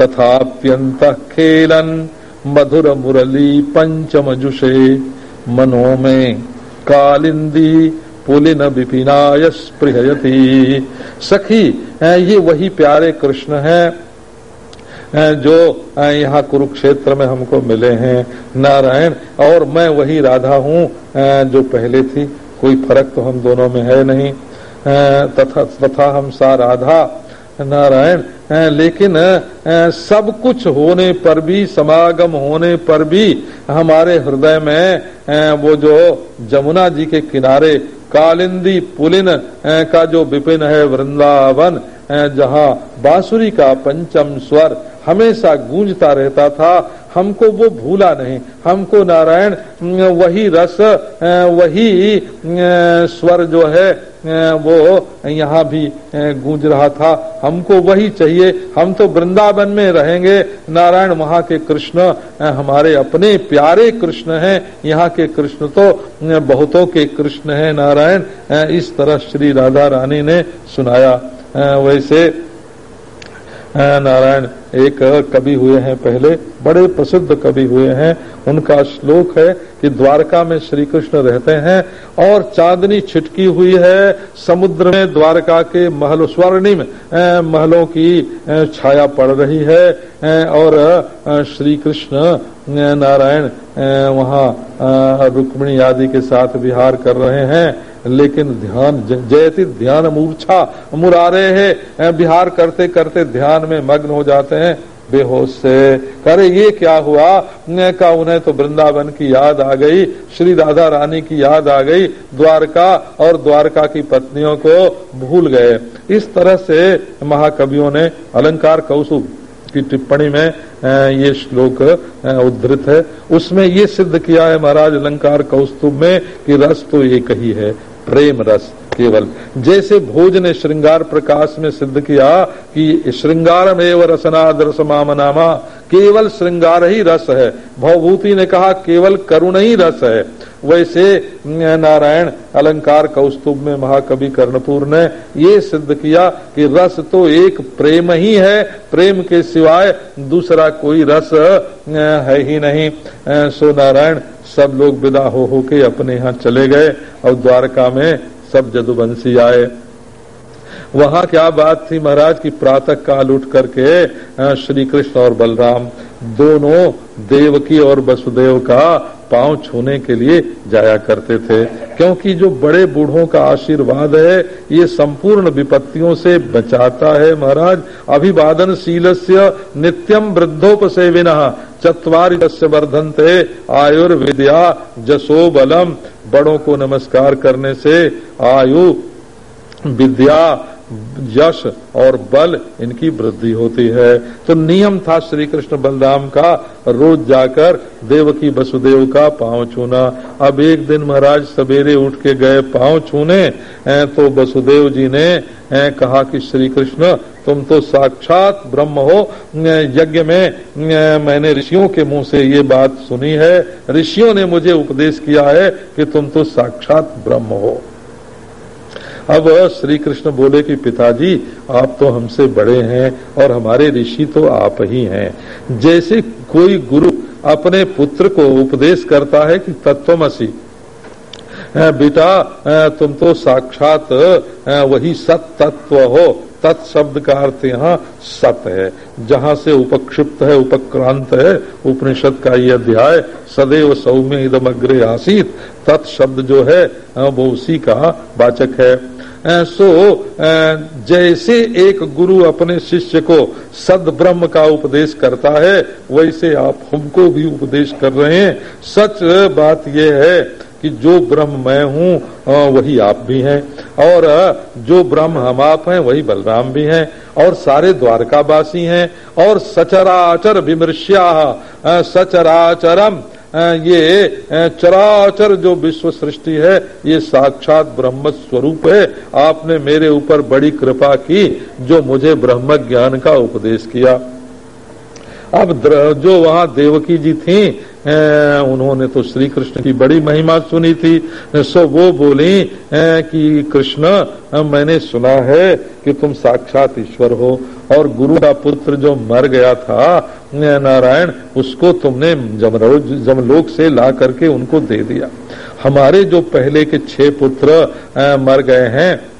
तथाप्यंत खेलन मधुर मुरली पंचम जुषे मनो में कालिंदी पुलिन विपिनाय स्पृहयती। सखी ये वही प्यारे कृष्ण हैं जो यहाँ कुरुक्षेत्र में हमको मिले हैं। नारायण, और मैं वही राधा हूँ जो पहले थी। कोई फ़र्क तो हम दोनों में है नहीं। तथा तथा हम सा राधा। नारायण लेकिन सब कुछ होने पर भी, समागम होने पर भी, हमारे हृदय में वो जो जमुना जी के किनारे कालिंदी पुलिन का जो विपिन है वृंदावन जहाँ बांसुरी का पंचम स्वर हमेशा गूंजता रहता था, हमको वो भूला नहीं। हमको नारायण, वही रस, वही स्वर जो है वो यहाँ भी गूंज रहा था। हमको वही चाहिए। हम तो वृंदावन में रहेंगे। नारायण वहाँ के कृष्ण हमारे अपने प्यारे कृष्ण हैं। यहाँ के कृष्ण तो बहुतों के कृष्ण हैं। नारायण इस तरह श्री राधा रानी ने सुनाया। वैसे नारायण, एक कवि हुए हैं पहले, बड़े प्रसिद्ध कवि हुए हैं। उनका श्लोक है कि द्वारका में श्री कृष्ण रहते हैं और चांदनी छिटकी हुई है समुद्र में, द्वारका के महल, स्वर्णिम महलों की छाया पड़ रही है। और श्री कृष्ण नारायण वहाँ रुक्मिणी आदि के साथ विहार कर रहे हैं। लेकिन ध्यान जयति ध्यान मूर्छा, मुरारे है बिहार करते करते ध्यान में मग्न हो जाते हैं, बेहोश से। करे ये क्या हुआ? का उन्हें तो वृंदावन की याद आ गई, श्री राधा रानी की याद आ गई, द्वारका और द्वारका की पत्नियों को भूल गए। इस तरह से महाकवियों ने अलंकार कौसुब की टिप्पणी में ये श्लोक उद्धृत है। उसमें ये सिद्ध किया है महाराज अलंकार कौस्तुभ में कि रस तो एक ही है। प्रेम रस केवल। जैसे भोज ने श्रृंगार प्रकाश में सिद्ध किया कि श्रृंगार में रसना रसनाद रसमामनामा केवल श्रृंगार ही रस है। भवभूति ने कहा, केवल करुण ही रस है। वैसे नारायण, अलंकार कौस्तुभ में महाकवि कर्णपुर ने ये सिद्ध किया कि रस तो एक प्रेम ही है। प्रेम के सिवाय दूसरा कोई रस है ही नहीं। सो नारायण सब लोग विदा हो हो के अपने यहाँ चले गए और द्वारका में सब जदुवंशी आए। वहाँ क्या बात थी महाराज की प्रातः काल उठ करके श्री कृष्ण और बलराम, दोनों देवकी और वसुदेव का पाँव छूने के लिए जाया करते थे, क्योंकि जो बड़े बूढ़ों का आशीर्वाद है, ये संपूर्ण विपत्तियों से बचाता है महाराज। अभिवादन शील से नित्यम वृद्धोपसेविन चतवारी वर्धनते आयुर्विद्या जसो बलम। बड़ों को नमस्कार करने से आयु, विद्या यश और बल इनकी वृद्धि होती है। तो नियम था श्री कृष्ण बलराम का, रोज जाकर देव की वसुदेव का पाँव छूना। अब एक दिन महाराज सवेरे उठ के गए पाँव छूने तो वसुदेव जी ने कहा कि श्री कृष्ण तुम तो साक्षात ब्रह्म हो। यज्ञ में मैंने ऋषियों के मुँह से ये बात सुनी है। ऋषियों ने मुझे उपदेश किया है कि तुम तो साक्षात ब्रह्म हो। अब श्री कृष्ण बोले कि पिताजी, आप तो हमसे बड़े हैं और हमारे ऋषि तो आप ही हैं। जैसे कोई गुरु अपने पुत्र को उपदेश करता है कि तत्वमसी बेटा तुम तो साक्षात वही सत तत्व हो। तत्शब्द का अर्थ यहाँ सत है। जहाँ से उपक्षिप्त है, उपक्रांत है, उपनिषद का ये अध्याय, सदैव सौम्य इदम अग्रे आसित तत्शब्द जो है वो उसी का वाचक है। सो जैसे एक गुरु अपने शिष्य को सद ब्रह्म का उपदेश करता है, वैसे आप हमको भी उपदेश कर रहे हैं। सच बात यह है कि जो ब्रह्म मैं हूँ वही आप भी हैं। और जो ब्रह्म हम आप हैं, वही बलराम भी हैं। और सारे द्वारकावासी हैं। और सचराचर विमृश्या सचराचरम ये चराचर जो विश्व सृष्टि है, ये साक्षात ब्रह्म स्वरूप है। आपने मेरे ऊपर बड़ी कृपा की, जो मुझे ब्रह्म ज्ञान का उपदेश किया। अब जो वहाँ देवकी जी थी उन्होंने तो श्री कृष्ण की बड़ी महिमा सुनी थी। सो वो बोली कि कृष्ण मैंने सुना है कि तुम साक्षात ईश्वर हो और गुरु का पुत्र जो मर गया था नारायण, उसको तुमने जमलोक से ला करके उनको दे दिया। हमारे जो पहले के छह पुत्र मर गए हैं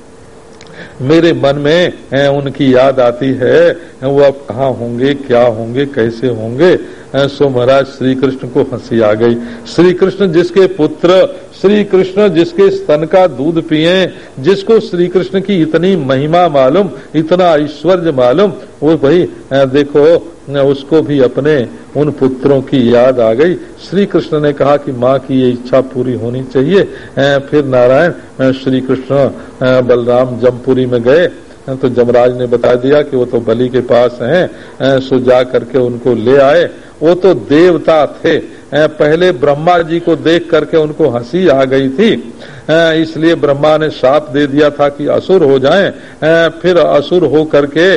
मेरे मन में उनकी याद आती है। वो अब कहा होंगे, क्या होंगे, कैसे होंगे? सो महाराज श्री कृष्ण को हँसी आ गई। श्री कृष्ण जिसके पुत्र श्री कृष्ण जिसके स्तन का दूध पिए, जिसको श्री कृष्ण की इतनी महिमा मालूम, इतना ऐश्वर्य मालूम, वो भाई देखो उसको भी अपने उन पुत्रों की याद आ गई। श्री कृष्ण ने कहा कि माँ की ये इच्छा पूरी होनी चाहिए। फिर नारायण श्री कृष्ण बलराम जमपुरी में गए। तो जमराज ने बता दिया कि वो तो बलि के पास हैं। सो जा करके उनको ले आए। वो तो देवता थे। पहले ब्रह्मा जी को देख करके उनको हँसी आ गई थी। इसलिए ब्रह्मा ने साप दे दिया था कि असुर हो जाएँ। फिर असुर हो करके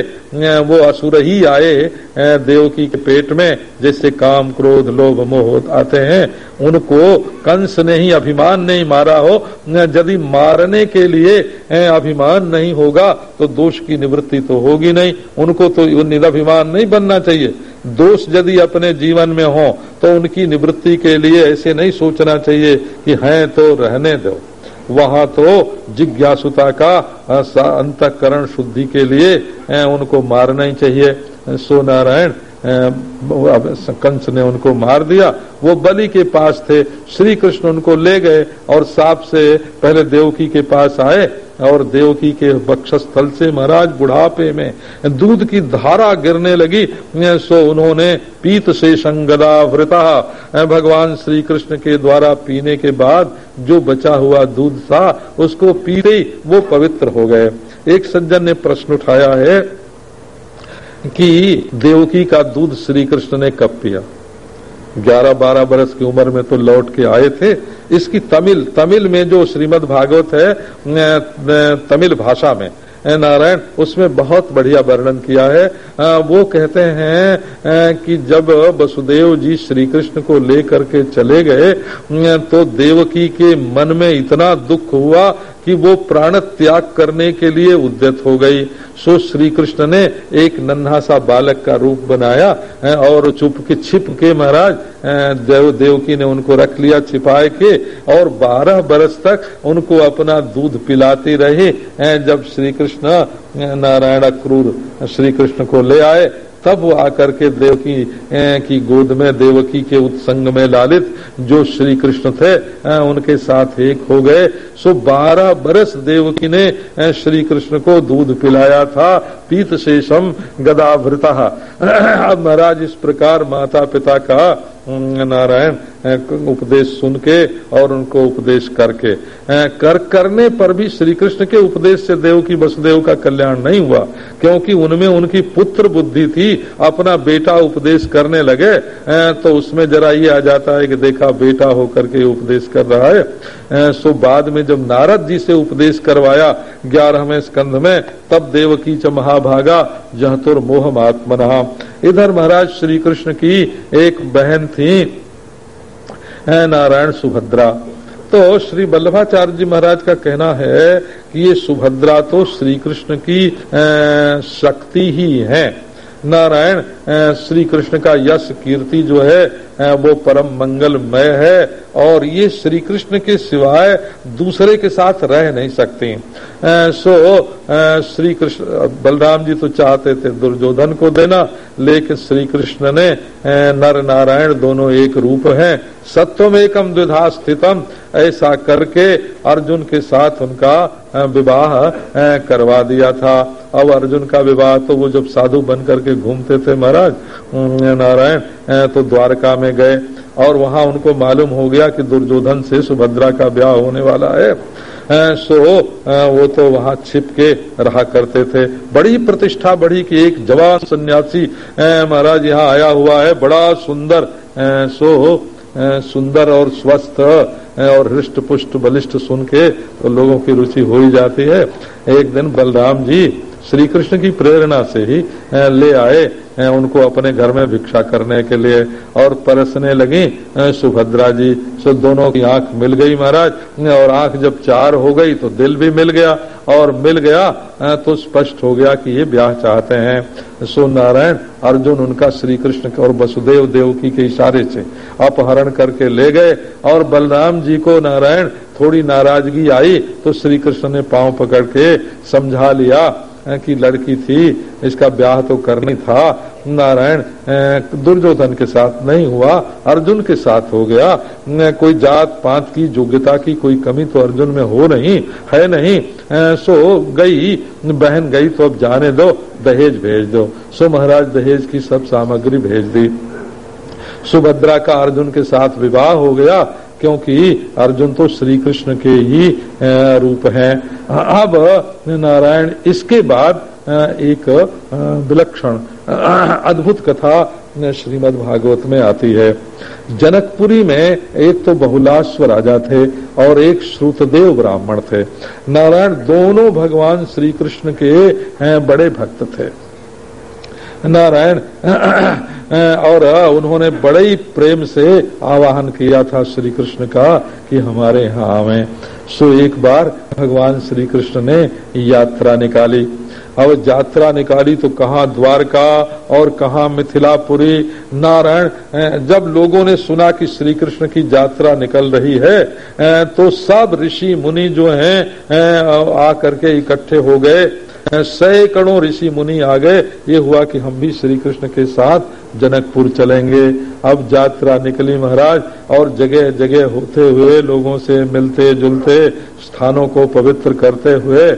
वो असुर ही आए देवकी के पेट में जैसे काम, क्रोध, लोभ, मोह आते हैं। उनको कंस ने ही अभिमान नहीं मारा हो। यदि मारने के लिए अभिमान नहीं होगा तो दोष की निवृत्ति तो होगी नहीं। उनको तो निरभिमान नहीं बनना चाहिए। दोष यदि अपने जीवन में हो तो उनकी निवृत्ति के लिए ऐसे नहीं सोचना चाहिए कि हैं तो रहने दो। वहाँ तो जिज्ञासुता का अंतकरण शुद्धि के लिए उनको मारना ही चाहिए। सो नारायण कंस ने उनको मार दिया। वो बलि के पास थे श्री कृष्ण उनको ले गए और सांप से पहले देवकी के पास आए और देवकी के बक्षस्थल से, महाराज, बुढ़ापे में दूध की धारा गिरने लगी, सो उन्होंने पीत से संगदा वृता। भगवान श्री कृष्ण के द्वारा पीने के बाद जो बचा हुआ दूध था, उसको पीते ही वो पवित्र हो गए। एक सज्जन ने प्रश्न उठाया है कि देवकी का दूध श्री कृष्ण ने कब पिया? ग्यारह बारह बरस की उम्र में तो लौट के आए थे। इसकी तमिल तमिल में जो श्रीमद् भागवत है तमिल भाषा में नारायण, उसमें बहुत बढ़िया वर्णन किया है। वो कहते हैं कि जब वसुदेव जी श्री कृष्ण को लेकर के चले गए तो देवकी के मन में इतना दुख हुआ कि वो प्राण त्याग करने के लिए उद्यत हो गई। सो श्री कृष्ण ने एक नन्हा सा बालक का रूप बनाया और चुप के छिप के महाराज देव, देवकी ने उनको रख लिया छिपाए के, और बारह बरस तक उनको अपना दूध पिलाती रही। जब श्री कृष्ण नारायण क्रूर श्री कृष्ण को ले आए तब वो आकर के देवकी की गोद में, देवकी के उत्संग में लालित जो श्री कृष्ण थे उनके साथ एक हो गए। सो बारह बरस देवकी ने श्री कृष्ण को दूध पिलाया था, पीत शेषम गदावृता अब महाराज इस प्रकार माता पिता का नारायण उपदेश सुन के और उनको उपदेश करके। कर, करने पर भी श्री कृष्ण के उपदेश से देव की वसुदेव का कल्याण नहीं हुआ, क्योंकि उनमें उनकी पुत्र बुद्धि थी, अपना बेटा उपदेश करने लगे। तो उसमें जरा ये आ जाता है कि देखा बेटा होकर के उपदेश कर रहा है। सो बाद में जब नारद जी से उपदेश करवाया ग्यारहवें स्कंध में, तब देव की च महाभागा जहतुर मोह महात्मना इधर महाराज श्री कृष्ण की एक बहन थी। नारायण सुभद्रा तो श्री वल्लभाचार्य जी महाराज का कहना है कि ये सुभद्रा तो श्री कृष्ण की शक्ति ही है। नारायण श्री कृष्ण का यश कीर्ति जो है वो परम मंगलमय है और ये श्री कृष्ण के सिवाय दूसरे के साथ रह नहीं सकती। सो श्री कृष्ण बलराम जी तो चाहते थे दुर्योधन को देना, लेकिन श्री कृष्ण ने नर नारायण दोनों एक रूप हैं, सत्वम एकम द्विधा स्थितम, ऐसा करके अर्जुन के साथ उनका विवाह करवा दिया था। अब अर्जुन का विवाह तो वो जब साधु बन करके घूमते थे महाराज नारायण तो द्वारका में गए और वहाँ उनको मालूम हो गया कि दुर्योधन से सुभद्रा का ब्याह होने वाला है। सो वो तो वहाँ छिप के रहा करते थे। बड़ी प्रतिष्ठा बढ़ी कि एक जवान सन्यासी महाराज यहाँ आया हुआ है, बड़ा सुंदर। सो सुंदर और स्वस्थ और हृष्ट पुष्ट बलिष्ठ सुन के तो लोगों की रुचि हो ही जाती है। एक दिन बलराम जी श्री कृष्ण की प्रेरणा से ही ले आए उनको अपने घर में भिक्षा करने के लिए। और परसने लगी सुभद्रा जी, सो दोनों की आँख मिल गई महाराज। और आँख जब चार हो गई तो दिल भी मिल गया। और मिल गया तो स्पष्ट हो गया कि ये ब्याह चाहते हैं। सो नारायण, अर्जुन उनका श्री कृष्ण और वसुदेव देवकी के इशारे से अपहरण करके ले गए। और बलराम जी को नारायण, थोड़ी नाराज़गी आई तो श्री कृष्ण ने पाँव पकड़ के समझा लिया की लड़की थी, इसका ब्याह तो करनी था। नारायण दुर्योधन के साथ नहीं हुआ, अर्जुन के साथ हो गया। कोई जात पात की, योग्यता की कोई कमी तो अर्जुन में हो नहीं, है नहीं। सो गई, बहन गई तो अब जाने दो, दहेज भेज दो। सो महाराज, दहेज की सब सामग्री भेज दी। सुभद्रा का अर्जुन के साथ विवाह हो गया। क्योंकि अर्जुन तो श्री कृष्ण के ही रूप हैं। अब नारायण, इसके बाद एक विलक्षण अद्भुत कथा श्रीमद् भागवत में आती है। जनकपुरी में एक तो बहुलाश्व राजा थे और एक श्रुतदेव ब्राह्मण थे। नारायण दोनों भगवान श्री कृष्ण के बड़े भक्त थे। नारायण, और उन्होंने बड़े ही प्रेम से आवाहन किया था श्री कृष्ण का कि हमारे यहाँ आवे। सो एक बार भगवान श्री कृष्ण ने यात्रा निकाली। अब यात्रा निकाली तो कहाँ द्वारका और कहाँ मिथिलापुरी? नारायण, जब लोगों ने सुना कि श्री कृष्ण की यात्रा निकल रही है तो सब ऋषि मुनि जो हैं, आ करके इकट्ठे हो गए। सैकड़ों ऋषि मुनि आ गए। ये हुआ कि हम भी श्री कृष्ण के साथ जनकपुर चलेंगे। अब यात्रा निकली महाराज, और जगह जगह होते हुए लोगों से मिलते जुलते स्थानों को पवित्र करते हुए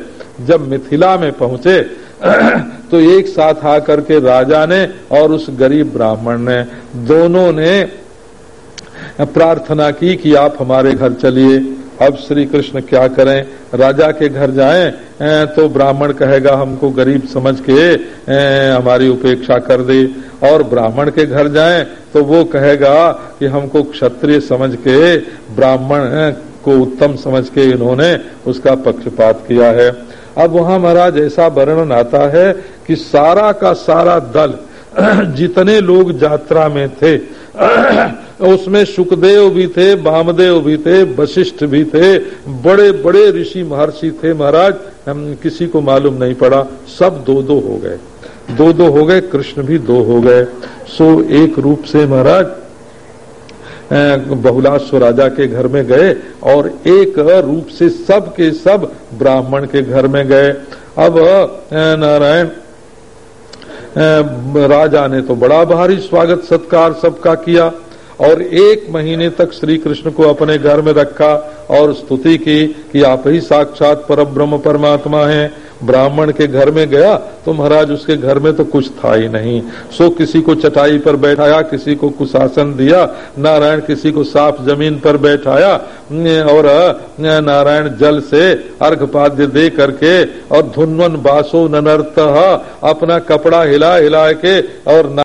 जब मिथिला में पहुँचे [clears throat] तो एक साथ आकर के राजा ने और उस गरीब ब्राह्मण ने दोनों ने प्रार्थना की कि आप हमारे घर चलिए। अब श्री कृष्ण क्या करें? राजा के घर जाएँ तो ब्राह्मण कहेगा, हमको गरीब समझ के हमारी उपेक्षा कर दे। और ब्राह्मण के घर जाएँ तो वो कहेगा कि हमको क्षत्रिय समझ के, ब्राह्मण को उत्तम समझ के इन्होंने उसका पक्षपात किया है। अब वहाँ महाराज, ऐसा वर्णन आता है कि सारा का सारा दल, [clears throat] जितने लोग यात्रा में थे [clears throat] उसमें सुखदेव भी थे वामदेव भी थे, वशिष्ठ भी थे बड़े बड़े ऋषि महर्षि थे महाराज। किसी को मालूम नहीं पड़ा, सब दो दो हो गए। दो दो हो गए, कृष्ण भी दो हो गए। सो एक रूप से महाराज बहुलाश्व राजा के घर में गए और एक रूप से सब के सब ब्राह्मण के घर में गए। अब नारायण राजा ने तो बड़ा भारी स्वागत सत्कार सबका किया। और एक महीने तक श्री कृष्ण को अपने घर में रखा और स्तुति की कि आप ही साक्षात पर ब्रह्म परमात्मा हैं। ब्राह्मण के घर में गया तो महाराज उसके घर में तो कुछ था ही नहीं। सो किसी को चटाई पर बैठाया, किसी को कुशासन दिया, नारायण किसी को साफ़ ज़मीन पर बैठाया, और, नारायण जल से अर्घपाद्य दे करके और धुनवन बासो ननर्त अपना कपड़ा हिला हिला के और